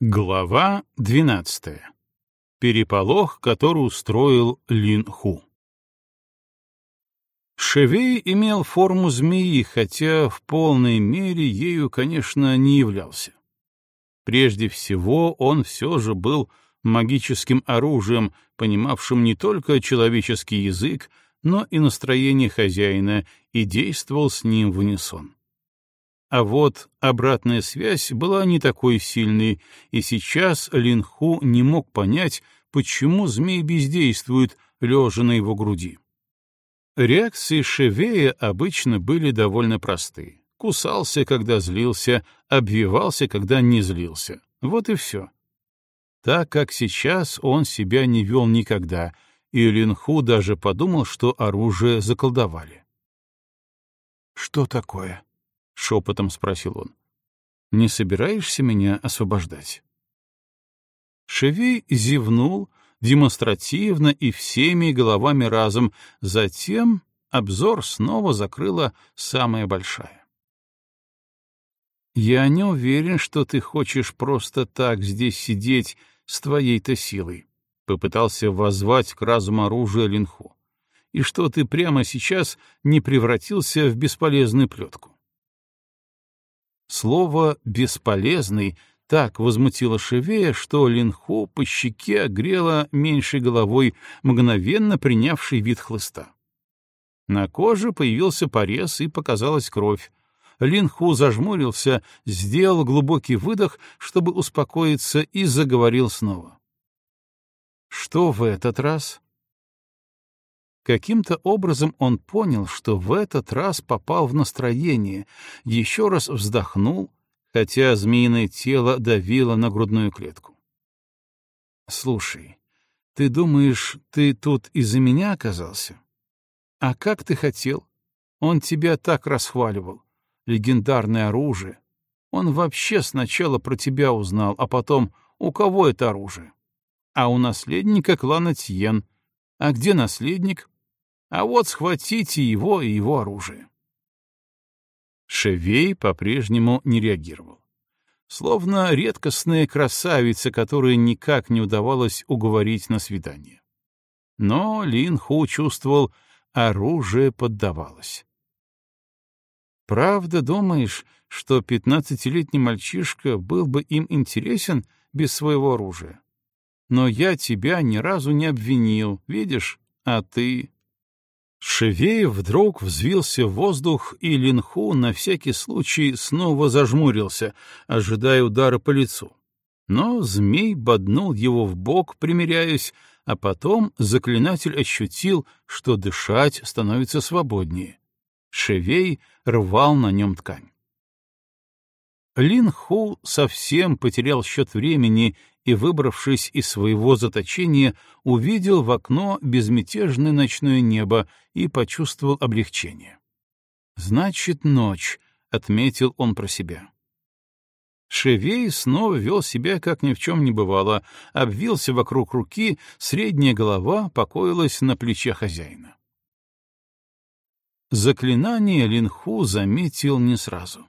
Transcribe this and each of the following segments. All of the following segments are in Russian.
Глава 12. Переполох, который устроил Лин Ху. Шевей имел форму змеи, хотя в полной мере ею, конечно, не являлся. Прежде всего, он все же был магическим оружием, понимавшим не только человеческий язык, но и настроение хозяина, и действовал с ним в унисон. А вот обратная связь была не такой сильной, и сейчас Линху не мог понять, почему змей бездействует, лежа на его груди. Реакции Шевея обычно были довольно просты. Кусался, когда злился, обвивался, когда не злился. Вот и все. Так как сейчас он себя не вел никогда, и Линху даже подумал, что оружие заколдовали. «Что такое?» — шепотом спросил он. «Не собираешься меня освобождать?» Шевей зевнул демонстративно и всеми головами разом, затем обзор снова закрыла самая большая. «Я не уверен, что ты хочешь просто так здесь сидеть с твоей-то силой», — попытался воззвать к разуму оружия Линху, «и что ты прямо сейчас не превратился в бесполезную плетку. Слово «бесполезный» так возмутило Шевея, что Линху по щеке огрела меньшей головой, мгновенно принявший вид хлыста. На коже появился порез и показалась кровь. Линху зажмурился, сделал глубокий выдох, чтобы успокоиться, и заговорил снова. «Что в этот раз?» Каким-то образом он понял, что в этот раз попал в настроение, еще раз вздохнул, хотя змеиное тело давило на грудную клетку. «Слушай, ты думаешь, ты тут из-за меня оказался? А как ты хотел? Он тебя так расхваливал. Легендарное оружие. Он вообще сначала про тебя узнал, а потом, у кого это оружие? А у наследника клана Тьен. А где наследник? А вот схватите его и его оружие. Шевей по-прежнему не реагировал. Словно редкостная красавица, которой никак не удавалось уговорить на свидание. Но Лин Ху чувствовал, оружие поддавалось. «Правда думаешь, что пятнадцатилетний мальчишка был бы им интересен без своего оружия? Но я тебя ни разу не обвинил, видишь, а ты...» Шевеев вдруг взвился в воздух, и Линху на всякий случай снова зажмурился, ожидая удара по лицу. Но змей боднул его в бок, примиряясь, а потом заклинатель ощутил, что дышать становится свободнее. Шевей рвал на нем ткань. Лин Ху совсем потерял счет времени и, выбравшись из своего заточения, увидел в окно безмятежное ночное небо и почувствовал облегчение. «Значит, ночь», — отметил он про себя. Шевей снова вел себя, как ни в чем не бывало, обвился вокруг руки, средняя голова покоилась на плече хозяина. Заклинание Линху заметил не сразу.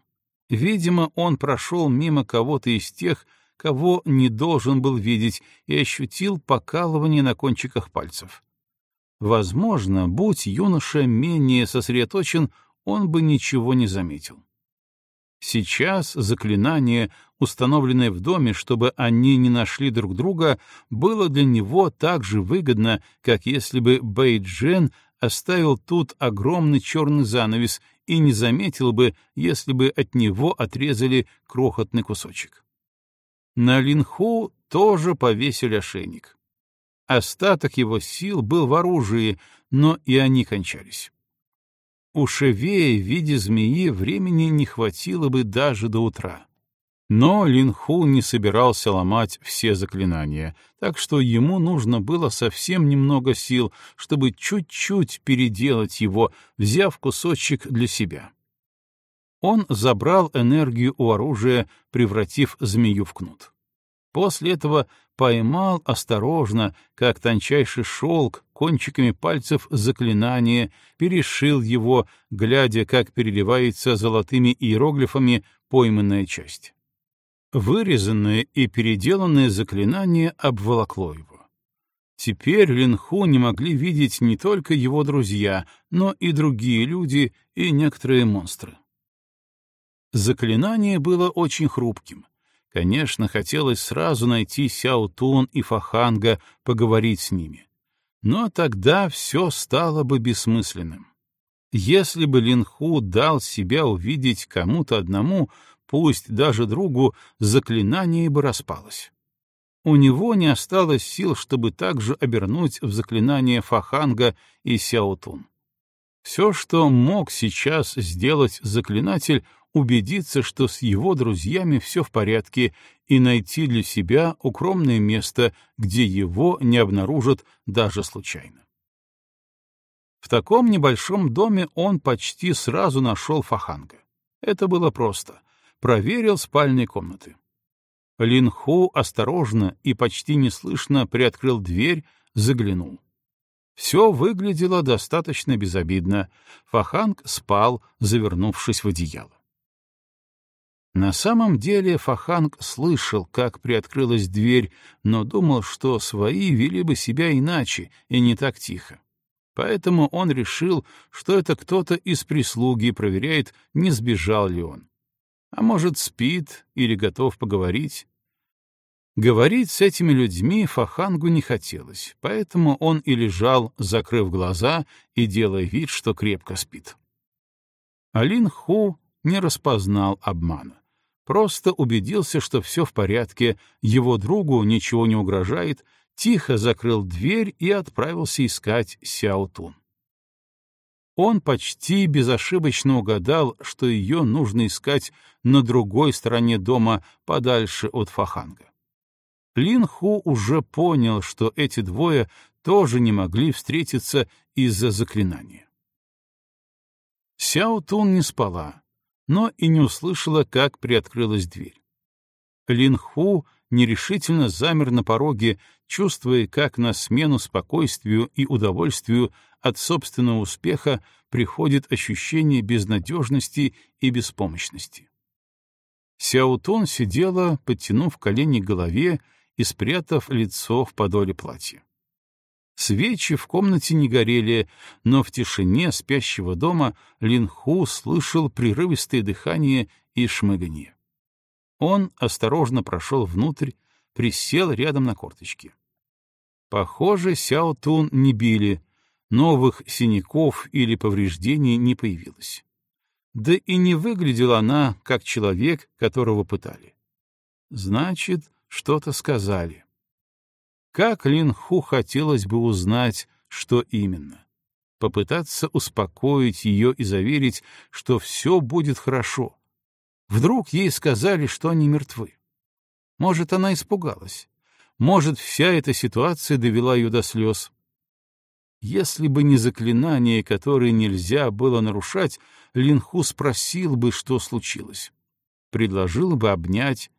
Видимо, он прошел мимо кого-то из тех, кого не должен был видеть, и ощутил покалывание на кончиках пальцев. Возможно, будь юноша менее сосредоточен, он бы ничего не заметил. Сейчас заклинание, установленное в доме, чтобы они не нашли друг друга, было для него так же выгодно, как если бы Бэйджен оставил тут огромный черный занавес и не заметил бы, если бы от него отрезали крохотный кусочек. На Линху тоже повесили ошейник. Остаток его сил был в оружии, но и они кончались. У Шевея в виде змеи времени не хватило бы даже до утра. Но Линху не собирался ломать все заклинания, так что ему нужно было совсем немного сил, чтобы чуть-чуть переделать его, взяв кусочек для себя. Он забрал энергию у оружия, превратив змею в кнут. После этого поймал осторожно, как тончайший шелк, кончиками пальцев заклинание, перешил его, глядя, как переливается золотыми иероглифами пойманная часть. Вырезанное и переделанное заклинание обволокло его. Теперь Линху не могли видеть не только его друзья, но и другие люди и некоторые монстры. Заклинание было очень хрупким. Конечно, хотелось сразу найти Сяо Тун и Фаханга, поговорить с ними. Но тогда все стало бы бессмысленным. Если бы Линху дал себя увидеть кому-то одному, пусть даже другу, заклинание бы распалось. У него не осталось сил, чтобы также обернуть в заклинание Фаханга и Сяотун. Все, что мог сейчас сделать заклинатель, убедиться, что с его друзьями все в порядке, и найти для себя укромное место, где его не обнаружат даже случайно. В таком небольшом доме он почти сразу нашел Фаханга. Это было просто. Проверил спальные комнаты. Линху осторожно и почти неслышно приоткрыл дверь, заглянул. Все выглядело достаточно безобидно. Фаханг спал, завернувшись в одеяло. На самом деле Фаханг слышал, как приоткрылась дверь, но думал, что свои вели бы себя иначе и не так тихо. Поэтому он решил, что это кто-то из прислуги проверяет, не сбежал ли он. А может, спит или готов поговорить. Говорить с этими людьми Фахангу не хотелось, поэтому он и лежал, закрыв глаза и делая вид, что крепко спит. Алин Ху не распознал обмана. Просто убедился, что все в порядке, его другу ничего не угрожает, тихо закрыл дверь и отправился искать Сяо Тун. Он почти безошибочно угадал, что ее нужно искать на другой стороне дома, подальше от Фаханга. Лин Ху уже понял, что эти двое тоже не могли встретиться из-за заклинания. Сяо Тун не спала, но и не услышала, как приоткрылась дверь. Лин Ху нерешительно замер на пороге, чувствуя, как на смену спокойствию и удовольствию от собственного успеха приходит ощущение безнадежности и беспомощности. Сяутун сидела, подтянув колени к голове и спрятав лицо в подоле платья. Свечи в комнате не горели, но в тишине спящего дома Линху слышал прерывистое дыхание и шмыганье. Он осторожно прошел внутрь, присел рядом на корточки. Похоже, Сяо Тун не били, новых синяков или повреждений не появилось. Да и не выглядела она как человек, которого пытали. Значит, что-то сказали. Как Лин Ху хотелось бы узнать, что именно. Попытаться успокоить ее и заверить, что все будет хорошо. Вдруг ей сказали, что они мертвы. Может, она испугалась. Может, вся эта ситуация довела ее до слез. Если бы не заклинание, которое нельзя было нарушать, Линху спросил бы, что случилось. Предложил бы обнять.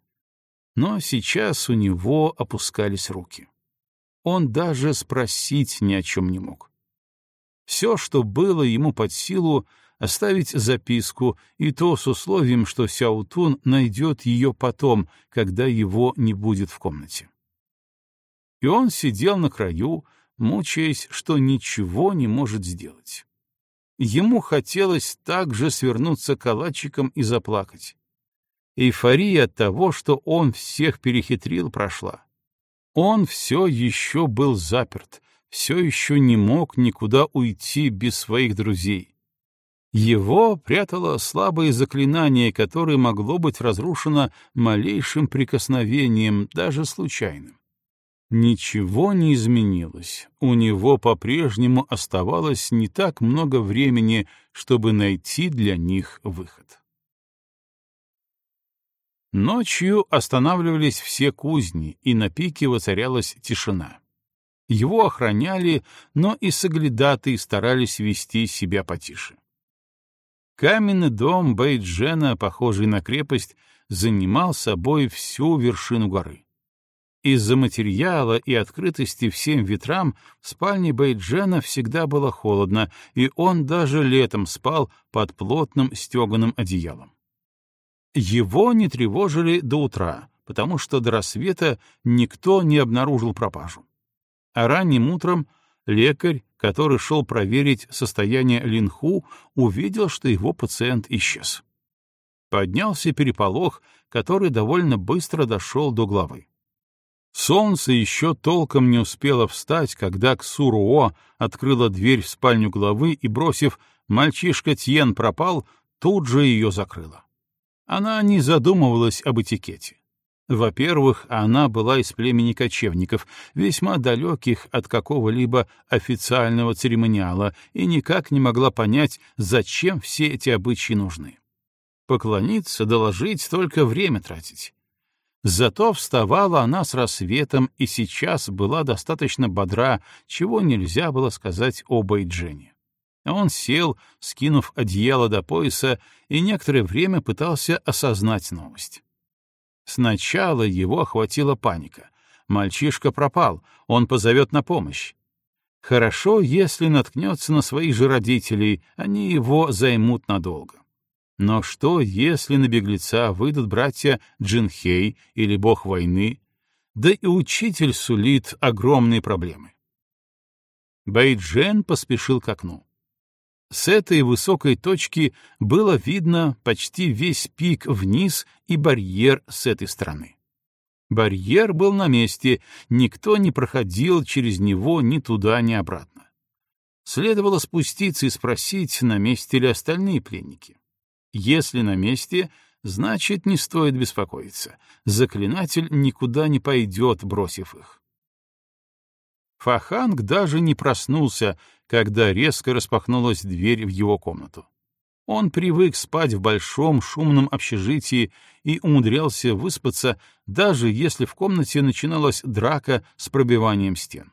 Но сейчас у него опускались руки. Он даже спросить ни о чем не мог. Все, что было ему под силу, оставить записку, и то с условием, что Сяутун найдет ее потом, когда его не будет в комнате. И он сидел на краю, мучаясь, что ничего не может сделать. Ему хотелось также свернуться калачиком и заплакать. Эйфория от того, что он всех перехитрил, прошла. Он все еще был заперт, все еще не мог никуда уйти без своих друзей. Его прятало слабое заклинание, которое могло быть разрушено малейшим прикосновением, даже случайным. Ничего не изменилось. У него по-прежнему оставалось не так много времени, чтобы найти для них выход. Ночью останавливались все кузни, и на пике воцарялась тишина. Его охраняли, но и соглядатые старались вести себя потише. Каменный дом Бейджена, похожий на крепость, занимал собой всю вершину горы. Из-за материала и открытости всем ветрам в спальне Бейджена всегда было холодно, и он даже летом спал под плотным стеганым одеялом. Его не тревожили до утра, потому что до рассвета никто не обнаружил пропажу. А ранним утром лекарь, который шел проверить состояние Линху, увидел, что его пациент исчез. Поднялся переполох, который довольно быстро дошел до главы. Солнце еще толком не успело встать, когда Ксуруо открыла дверь в спальню главы и, бросив «мальчишка Тьен пропал», тут же ее закрыла. Она не задумывалась об этикете. Во-первых, она была из племени кочевников, весьма далеких от какого-либо официального церемониала, и никак не могла понять, зачем все эти обычаи нужны. Поклониться, доложить, только время тратить. Зато вставала она с рассветом и сейчас была достаточно бодра, чего нельзя было сказать о Байджене. Он сел, скинув одеяло до пояса, и некоторое время пытался осознать новость. Сначала его охватила паника. Мальчишка пропал, он позовет на помощь. Хорошо, если наткнется на своих же родителей, они его займут надолго. Но что, если на беглеца выйдут братья Джинхей или бог войны? Да и учитель сулит огромные проблемы. Бэйджен поспешил к окну. С этой высокой точки было видно почти весь пик вниз и барьер с этой стороны. Барьер был на месте, никто не проходил через него ни туда, ни обратно. Следовало спуститься и спросить, на месте ли остальные пленники. Если на месте, значит, не стоит беспокоиться. Заклинатель никуда не пойдет, бросив их. Фаханг даже не проснулся, когда резко распахнулась дверь в его комнату. Он привык спать в большом шумном общежитии и умудрялся выспаться, даже если в комнате начиналась драка с пробиванием стен.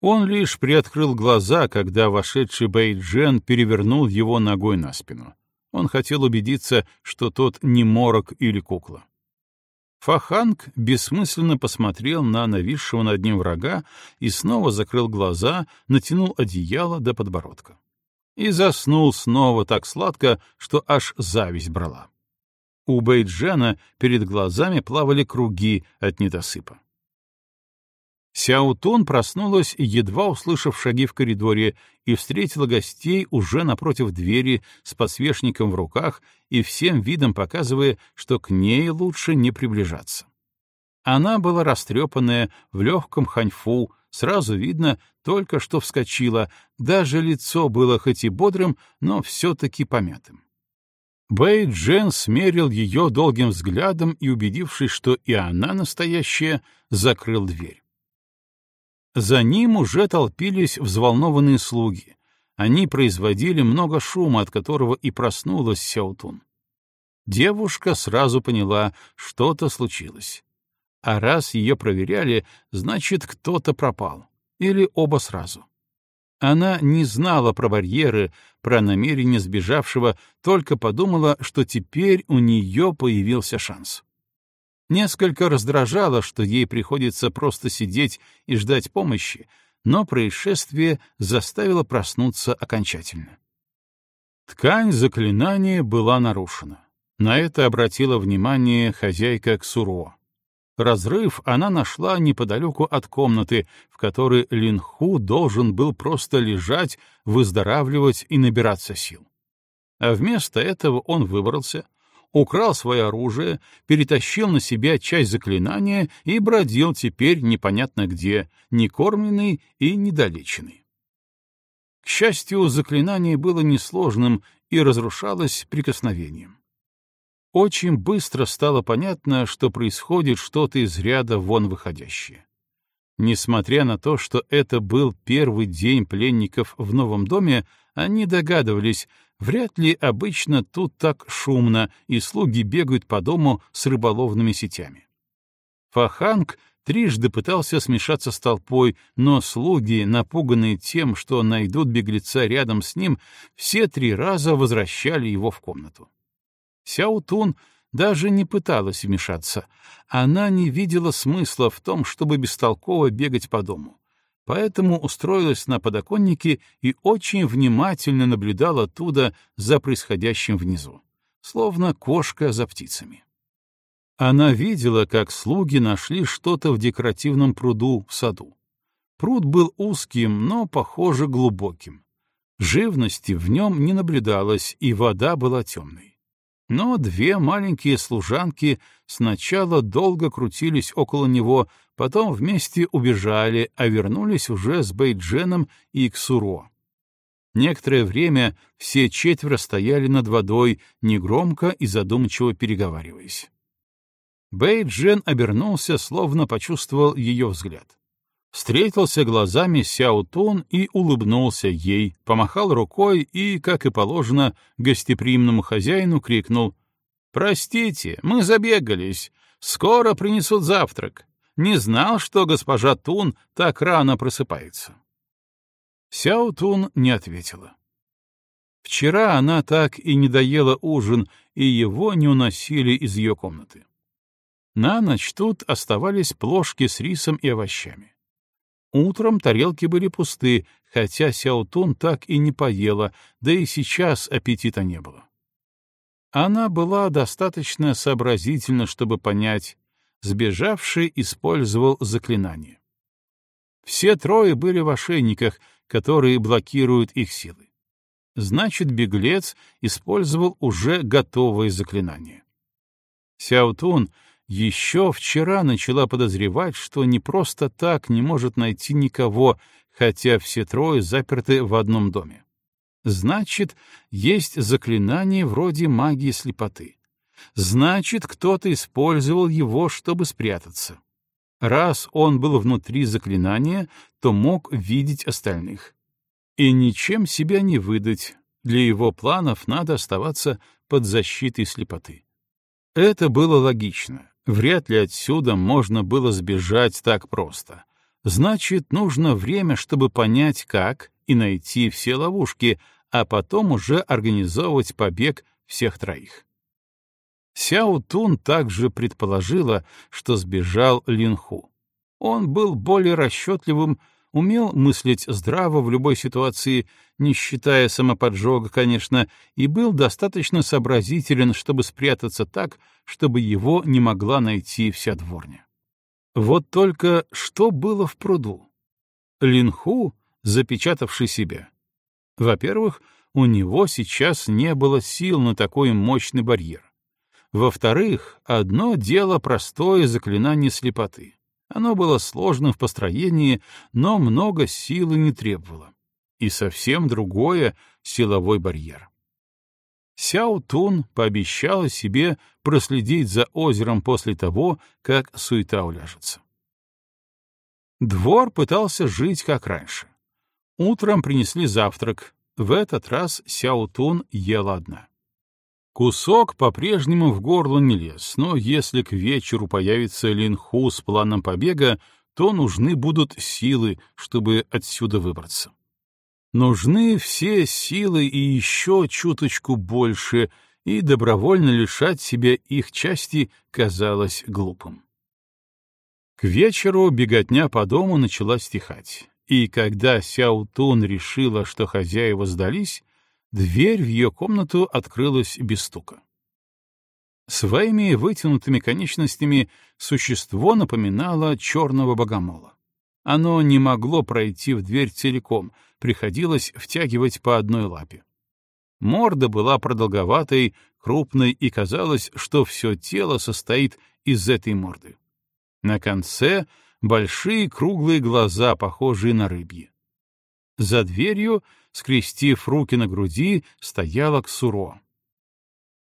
Он лишь приоткрыл глаза, когда вошедший Бэйджен перевернул его ногой на спину. Он хотел убедиться, что тот не морок или кукла. Фаханг бессмысленно посмотрел на нависшего над ним врага и снова закрыл глаза, натянул одеяло до подбородка. И заснул снова так сладко, что аж зависть брала. У Бейджана перед глазами плавали круги от недосыпа. Сяутун проснулась, едва услышав шаги в коридоре, и встретила гостей уже напротив двери с подсвечником в руках и всем видом показывая, что к ней лучше не приближаться. Она была растрепанная, в легком ханьфу, сразу видно, только что вскочила, даже лицо было хоть и бодрым, но все-таки помятым. Бэй Джен смерил ее долгим взглядом и, убедившись, что и она настоящая, закрыл дверь. За ним уже толпились взволнованные слуги. Они производили много шума, от которого и проснулась Сяутун. Девушка сразу поняла, что-то случилось. А раз ее проверяли, значит, кто-то пропал. Или оба сразу. Она не знала про барьеры, про намерение сбежавшего, только подумала, что теперь у нее появился шанс. Несколько раздражало, что ей приходится просто сидеть и ждать помощи, но происшествие заставило проснуться окончательно. Ткань заклинания была нарушена. На это обратила внимание хозяйка Ксуро. Разрыв она нашла неподалеку от комнаты, в которой Линху должен был просто лежать, выздоравливать и набираться сил. А вместо этого он выбрался, украл свое оружие, перетащил на себя часть заклинания и бродил теперь непонятно где, некормленный и недолеченный. К счастью, заклинание было несложным и разрушалось прикосновением. Очень быстро стало понятно, что происходит что-то из ряда вон выходящее. Несмотря на то, что это был первый день пленников в новом доме, они догадывались, Вряд ли обычно тут так шумно, и слуги бегают по дому с рыболовными сетями. Фаханг трижды пытался смешаться с толпой, но слуги, напуганные тем, что найдут беглеца рядом с ним, все три раза возвращали его в комнату. Сяутун даже не пыталась вмешаться. Она не видела смысла в том, чтобы бестолково бегать по дому поэтому устроилась на подоконнике и очень внимательно наблюдала оттуда за происходящим внизу. словно кошка за птицами. Она видела, как слуги нашли что-то в декоративном пруду в саду. Пруд был узким, но, похоже, глубоким. Живности в нем не наблюдалось, и вода была темной. Но две маленькие служанки сначала долго крутились около него, потом вместе убежали, а вернулись уже с Бейдженом и Ксуро. Некоторое время все четверо стояли над водой, негромко и задумчиво переговариваясь. Бейджен обернулся, словно почувствовал ее взгляд. Встретился глазами Сяо Тун и улыбнулся ей, помахал рукой и, как и положено, гостеприимному хозяину крикнул «Простите, мы забегались. Скоро принесут завтрак. Не знал, что госпожа Тун так рано просыпается». Сяо Тун не ответила. Вчера она так и не доела ужин, и его не уносили из ее комнаты. На ночь тут оставались плошки с рисом и овощами. Утром тарелки были пусты, хотя Сяутун так и не поела, да и сейчас аппетита не было. Она была достаточно сообразительна, чтобы понять, сбежавший использовал заклинание. Все трое были в ошейниках, которые блокируют их силы. Значит, беглец использовал уже готовое заклинание. Сяутун еще вчера начала подозревать, что не просто так не может найти никого, хотя все трое заперты в одном доме. Значит, есть заклинание вроде магии слепоты. Значит, кто-то использовал его, чтобы спрятаться. Раз он был внутри заклинания, то мог видеть остальных. И ничем себя не выдать. Для его планов надо оставаться под защитой слепоты. Это было логично. Вряд ли отсюда можно было сбежать так просто. Значит, нужно время, чтобы понять, как, и найти все ловушки, а потом уже организовывать побег всех троих. Сяо Тун также предположила, что сбежал Линху. Он был более расчетливым, умел мыслить здраво в любой ситуации, не считая самоподжога, конечно, и был достаточно сообразителен, чтобы спрятаться так, чтобы его не могла найти вся дворня. Вот только что было в пруду? Линху, запечатавший себя. Во-первых, у него сейчас не было сил на такой мощный барьер. Во-вторых, одно дело простое заклинание слепоты. Оно было сложным в построении, но много силы не требовало. И совсем другое — силовой барьер. Сяо Тун пообещала себе проследить за озером после того, как суета уляжется. Двор пытался жить как раньше. Утром принесли завтрак. В этот раз Сяо Тун ела одна. Кусок по-прежнему в горло не лез, но если к вечеру появится Линху с планом побега, то нужны будут силы, чтобы отсюда выбраться. Нужны все силы и еще чуточку больше, и добровольно лишать себя их части казалось глупым. К вечеру беготня по дому начала стихать, и когда Сяо Тун решила, что хозяева сдались, Дверь в ее комнату открылась без стука. Своими вытянутыми конечностями существо напоминало черного богомола. Оно не могло пройти в дверь целиком, приходилось втягивать по одной лапе. Морда была продолговатой, крупной, и казалось, что все тело состоит из этой морды. На конце — большие круглые глаза, похожие на рыбьи. За дверью скрестив руки на груди, стояла Ксуро.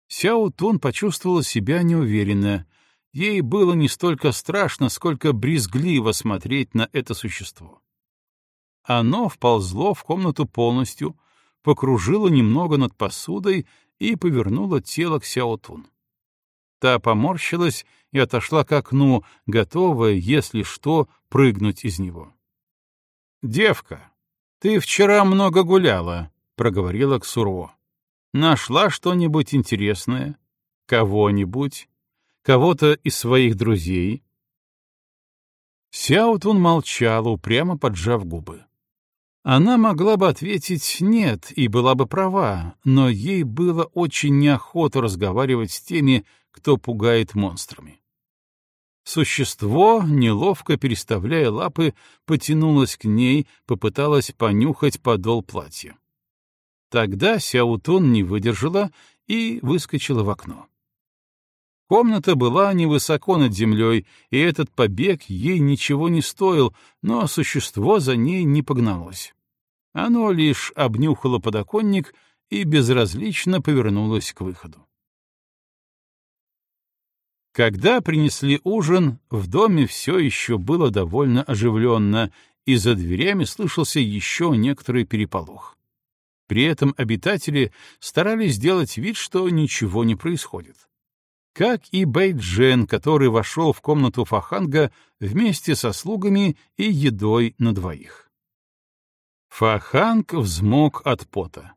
Сяо Тун почувствовала себя неуверенно. Ей было не столько страшно, сколько брезгливо смотреть на это существо. Оно вползло в комнату полностью, покружило немного над посудой и повернуло тело к Сяо Тун. Та поморщилась и отошла к окну, готовая, если что, прыгнуть из него. «Девка, «Ты вчера много гуляла», — проговорила Ксуро. «Нашла что-нибудь интересное? Кого-нибудь? Кого-то из своих друзей?» Сяутун молчала, упрямо поджав губы. Она могла бы ответить «нет» и была бы права, но ей было очень неохота разговаривать с теми, кто пугает монстрами. Существо, неловко переставляя лапы, потянулось к ней, попыталось понюхать подол платья. Тогда Сяутун не выдержала и выскочила в окно. Комната была невысоко над землей, и этот побег ей ничего не стоил, но существо за ней не погналось. Оно лишь обнюхало подоконник и безразлично повернулось к выходу. Когда принесли ужин, в доме все еще было довольно оживленно, и за дверями слышался еще некоторый переполох. При этом обитатели старались сделать вид, что ничего не происходит как и Бэйджен, который вошел в комнату Фаханга вместе со слугами и едой на двоих. Фаханг взмок от пота.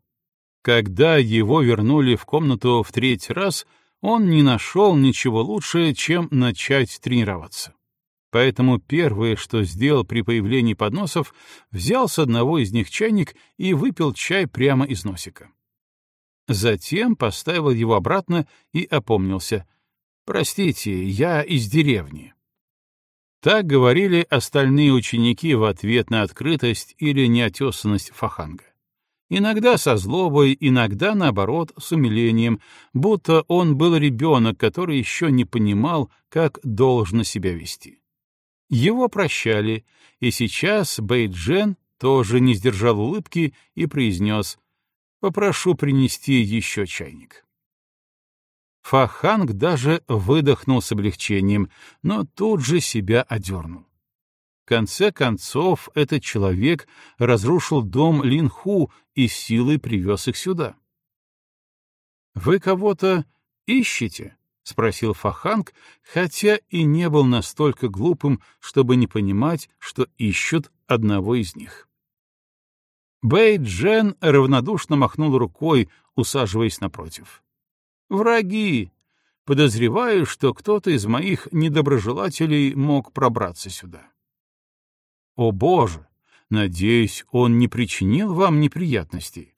Когда его вернули в комнату в третий раз, он не нашел ничего лучше, чем начать тренироваться. Поэтому первое, что сделал при появлении подносов, взял с одного из них чайник и выпил чай прямо из носика. Затем поставил его обратно и опомнился. «Простите, я из деревни». Так говорили остальные ученики в ответ на открытость или неотесанность Фаханга. Иногда со злобой, иногда, наоборот, с умилением, будто он был ребенок, который еще не понимал, как должно себя вести. Его прощали, и сейчас Бэйджен тоже не сдержал улыбки и произнес Попрошу принести еще чайник. Фаханг даже выдохнул с облегчением, но тут же себя одернул. Конце концов, этот человек разрушил дом Линху и силой привез их сюда. «Вы кого-то ищете?» — спросил Фаханг, хотя и не был настолько глупым, чтобы не понимать, что ищут одного из них. Бэй Джен равнодушно махнул рукой, усаживаясь напротив. «Враги! Подозреваю, что кто-то из моих недоброжелателей мог пробраться сюда». «О, Боже! Надеюсь, он не причинил вам неприятностей?»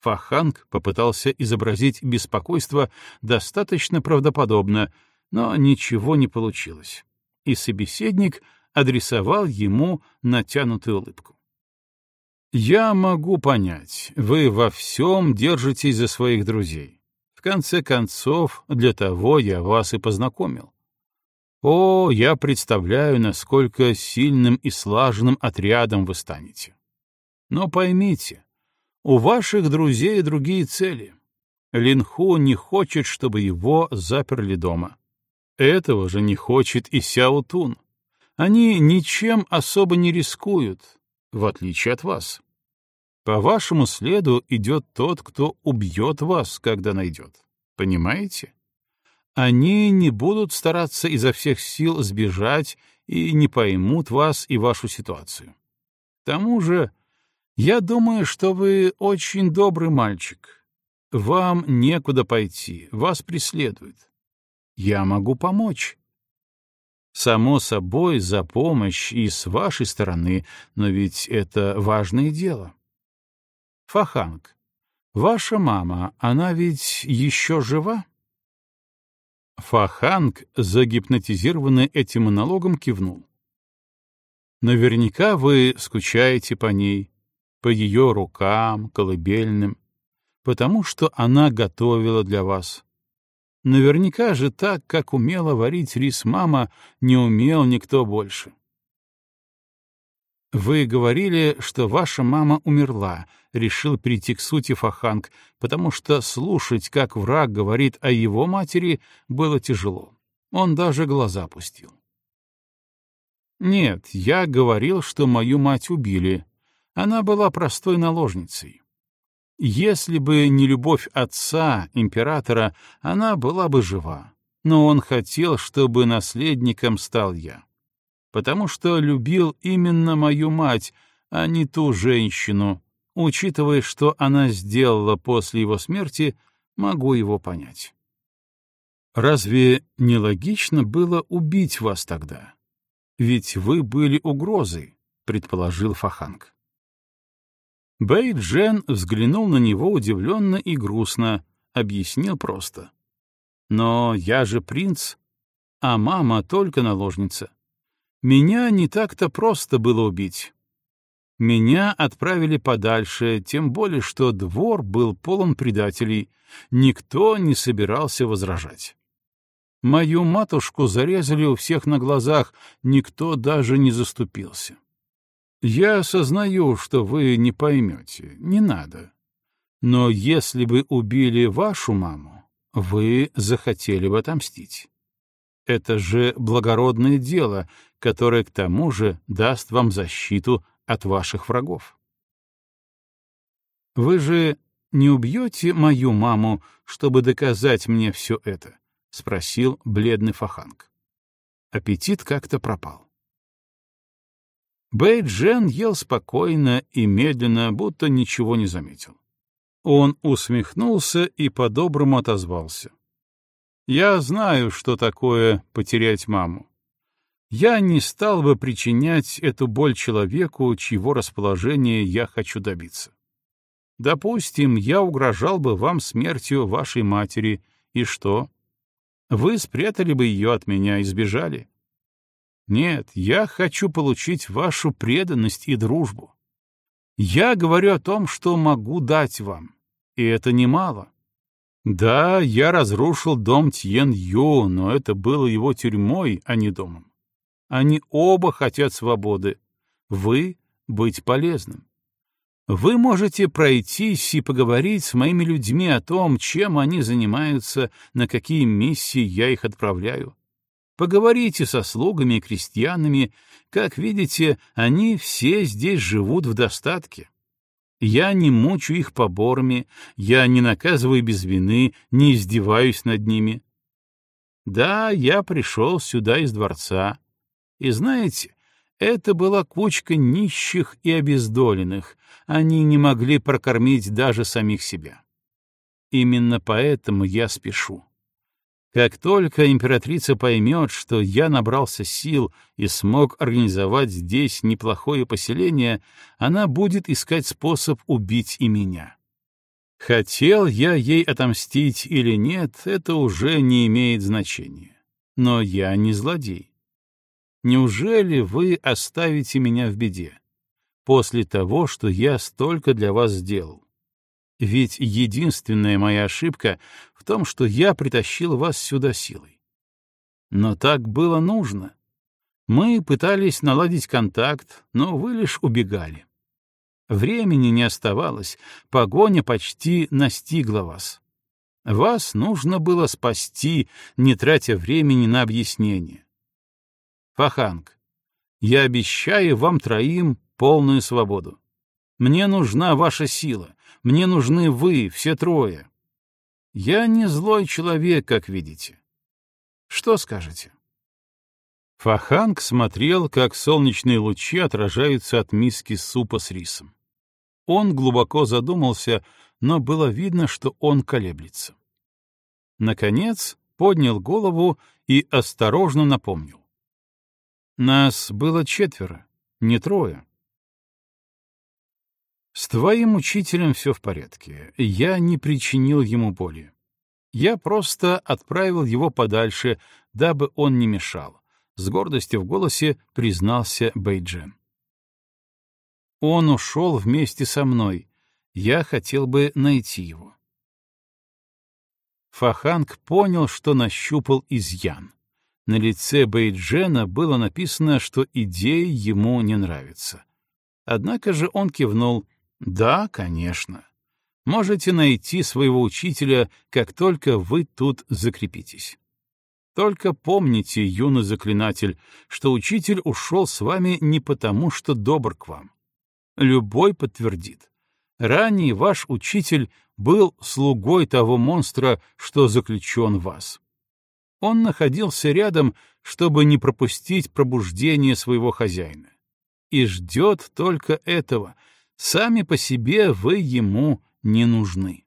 Фаханг попытался изобразить беспокойство достаточно правдоподобно, но ничего не получилось, и собеседник адресовал ему натянутую улыбку. Я могу понять, вы во всем держитесь за своих друзей. В конце концов, для того я вас и познакомил. О, я представляю, насколько сильным и слаженным отрядом вы станете. Но поймите, у ваших друзей другие цели. Линху не хочет, чтобы его заперли дома. Этого же не хочет и Сяо Тун. Они ничем особо не рискуют, в отличие от вас. По вашему следу идет тот, кто убьет вас, когда найдет. Понимаете? Они не будут стараться изо всех сил сбежать и не поймут вас и вашу ситуацию. К тому же, я думаю, что вы очень добрый мальчик. Вам некуда пойти, вас преследуют. Я могу помочь. Само собой, за помощь и с вашей стороны, но ведь это важное дело. Фаханг, ваша мама, она ведь еще жива? Фаханг, загипнотизированный этим монологом, кивнул. Наверняка вы скучаете по ней, по ее рукам, колыбельным, потому что она готовила для вас. Наверняка же так, как умела варить рис мама, не умел никто больше. Вы говорили, что ваша мама умерла, решил прийти к сути Фаханг, потому что слушать, как враг говорит о его матери, было тяжело. Он даже глаза опустил. Нет, я говорил, что мою мать убили. Она была простой наложницей. Если бы не любовь отца, императора, она была бы жива. Но он хотел, чтобы наследником стал я. Потому что любил именно мою мать, а не ту женщину. Учитывая, что она сделала после его смерти, могу его понять. Разве не логично было убить вас тогда? Ведь вы были угрозой, предположил Фаханг. Бэй Джен взглянул на него удивленно и грустно, объяснил просто. «Но я же принц, а мама только наложница. Меня не так-то просто было убить. Меня отправили подальше, тем более, что двор был полон предателей, никто не собирался возражать. Мою матушку зарезали у всех на глазах, никто даже не заступился. Я осознаю, что вы не поймете, не надо. Но если бы убили вашу маму, вы захотели бы отомстить. Это же благородное дело, которое к тому же даст вам защиту от ваших врагов. Вы же не убьете мою маму, чтобы доказать мне все это? — спросил бледный Фаханг. Аппетит как-то пропал. Бэй Джен ел спокойно и медленно, будто ничего не заметил. Он усмехнулся и по-доброму отозвался. «Я знаю, что такое потерять маму. Я не стал бы причинять эту боль человеку, чьего расположения я хочу добиться. Допустим, я угрожал бы вам смертью вашей матери, и что? Вы спрятали бы ее от меня и сбежали. Нет, я хочу получить вашу преданность и дружбу. Я говорю о том, что могу дать вам, и это немало. Да, я разрушил дом Тьен Ю, но это было его тюрьмой, а не домом. Они оба хотят свободы. Вы — быть полезным. Вы можете пройтись и поговорить с моими людьми о том, чем они занимаются, на какие миссии я их отправляю. Поговорите со слугами и крестьянами. Как видите, они все здесь живут в достатке. Я не мучу их поборами, я не наказываю без вины, не издеваюсь над ними. Да, я пришел сюда из дворца. И знаете, это была кучка нищих и обездоленных, они не могли прокормить даже самих себя. Именно поэтому я спешу. Как только императрица поймет, что я набрался сил и смог организовать здесь неплохое поселение, она будет искать способ убить и меня. Хотел я ей отомстить или нет, это уже не имеет значения. Но я не злодей. Неужели вы оставите меня в беде? После того, что я столько для вас сделал. Ведь единственная моя ошибка в том, что я притащил вас сюда силой. Но так было нужно. Мы пытались наладить контакт, но вы лишь убегали. Времени не оставалось, погоня почти настигла вас. Вас нужно было спасти, не тратя времени на объяснение. Фаханг, я обещаю вам троим полную свободу. Мне нужна ваша сила, мне нужны вы, все трое. Я не злой человек, как видите. Что скажете? Фаханг смотрел, как солнечные лучи отражаются от миски супа с рисом. Он глубоко задумался, но было видно, что он колеблется. Наконец поднял голову и осторожно напомнил. Нас было четверо, не трое. С твоим учителем все в порядке. Я не причинил ему боли. Я просто отправил его подальше, дабы он не мешал. С гордостью в голосе признался Бейджен. Он ушел вместе со мной. Я хотел бы найти его. Фаханг понял, что нащупал изъян. На лице Бейджена было написано, что идея ему не нравится. Однако же он кивнул — да, конечно. Можете найти своего учителя, как только вы тут закрепитесь. Только помните, юный заклинатель, что учитель ушел с вами не потому, что добр к вам. Любой подтвердит. Ранее ваш учитель был слугой того монстра, что заключен в вас. Он находился рядом, чтобы не пропустить пробуждение своего хозяина. И ждет только этого — Сами по себе вы ему не нужны.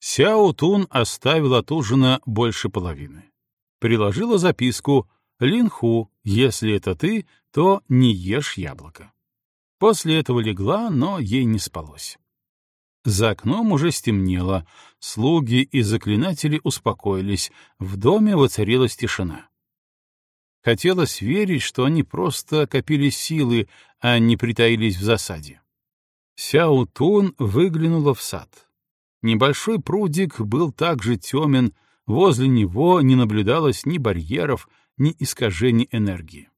Сяо Тун оставил от ужина больше половины. Приложила записку «Линху, если это ты, то не ешь яблоко». После этого легла, но ей не спалось. За окном уже стемнело, слуги и заклинатели успокоились, в доме воцарилась тишина. Хотелось верить, что они просто копили силы, а не притаились в засаде. Сяо Тун выглянула в сад. Небольшой прудик был также темен, возле него не наблюдалось ни барьеров, ни искажений энергии.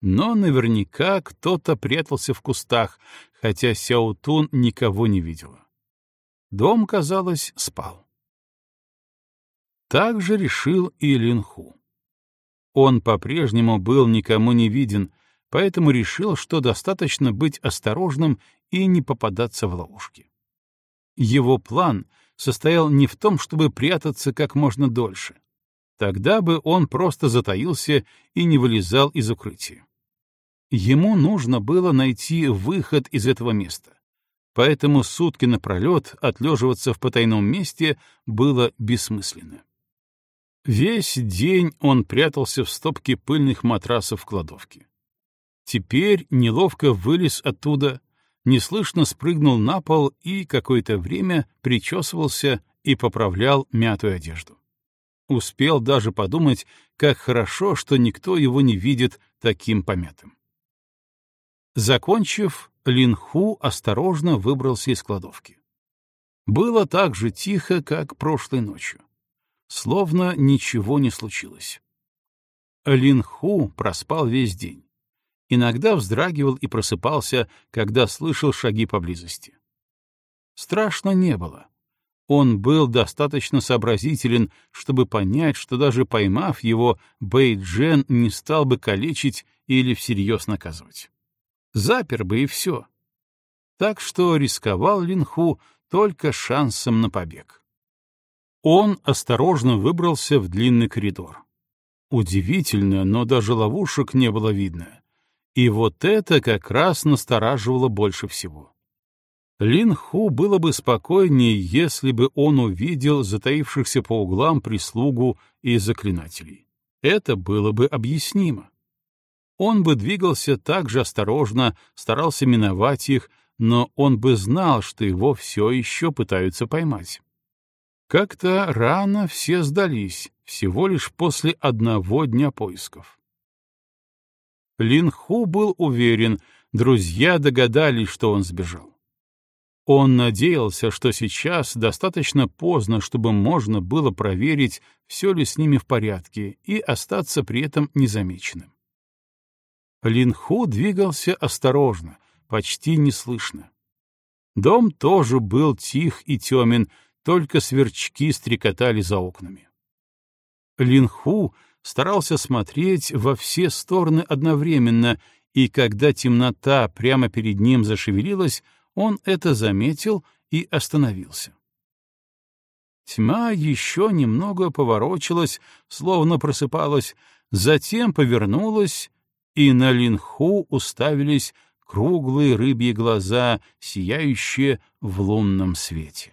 Но наверняка кто-то прятался в кустах, хотя Сяо Тун никого не видела. Дом, казалось, спал. Так же решил и Линху. Он по-прежнему был никому не виден, поэтому решил, что достаточно быть осторожным и не попадаться в ловушки. Его план состоял не в том, чтобы прятаться как можно дольше. Тогда бы он просто затаился и не вылезал из укрытия. Ему нужно было найти выход из этого места. Поэтому сутки напролет отлеживаться в потайном месте было бессмысленно. Весь день он прятался в стопке пыльных матрасов в кладовке. Теперь неловко вылез оттуда, неслышно спрыгнул на пол и какое-то время причесывался и поправлял мятую одежду. Успел даже подумать, как хорошо, что никто его не видит таким помятым. Закончив, Линху осторожно выбрался из кладовки. Было так же тихо, как прошлой ночью словно ничего не случилось. Линху проспал весь день. Иногда вздрагивал и просыпался, когда слышал шаги поблизости. Страшно не было. Он был достаточно сообразителен, чтобы понять, что даже поймав его, Бэйджен не стал бы калечить или всерьез наказывать. Запер бы и все. Так что рисковал Линху только шансом на побег. Он осторожно выбрался в длинный коридор. Удивительно, но даже ловушек не было видно. И вот это как раз настораживало больше всего. Лин Ху было бы спокойнее, если бы он увидел затаившихся по углам прислугу и заклинателей. Это было бы объяснимо. Он бы двигался так же осторожно, старался миновать их, но он бы знал, что его все еще пытаются поймать. Как-то рано все сдались, всего лишь после одного дня поисков. Лин Ху был уверен, друзья догадались, что он сбежал. Он надеялся, что сейчас достаточно поздно, чтобы можно было проверить, все ли с ними в порядке, и остаться при этом незамеченным. Лин Ху двигался осторожно, почти неслышно. Дом тоже был тих и темен, только сверчки стрекотали за окнами. Линху старался смотреть во все стороны одновременно, и когда темнота прямо перед ним зашевелилась, он это заметил и остановился. Тьма еще немного поворочилась, словно просыпалась, затем повернулась, и на Линху уставились круглые рыбьи глаза, сияющие в лунном свете.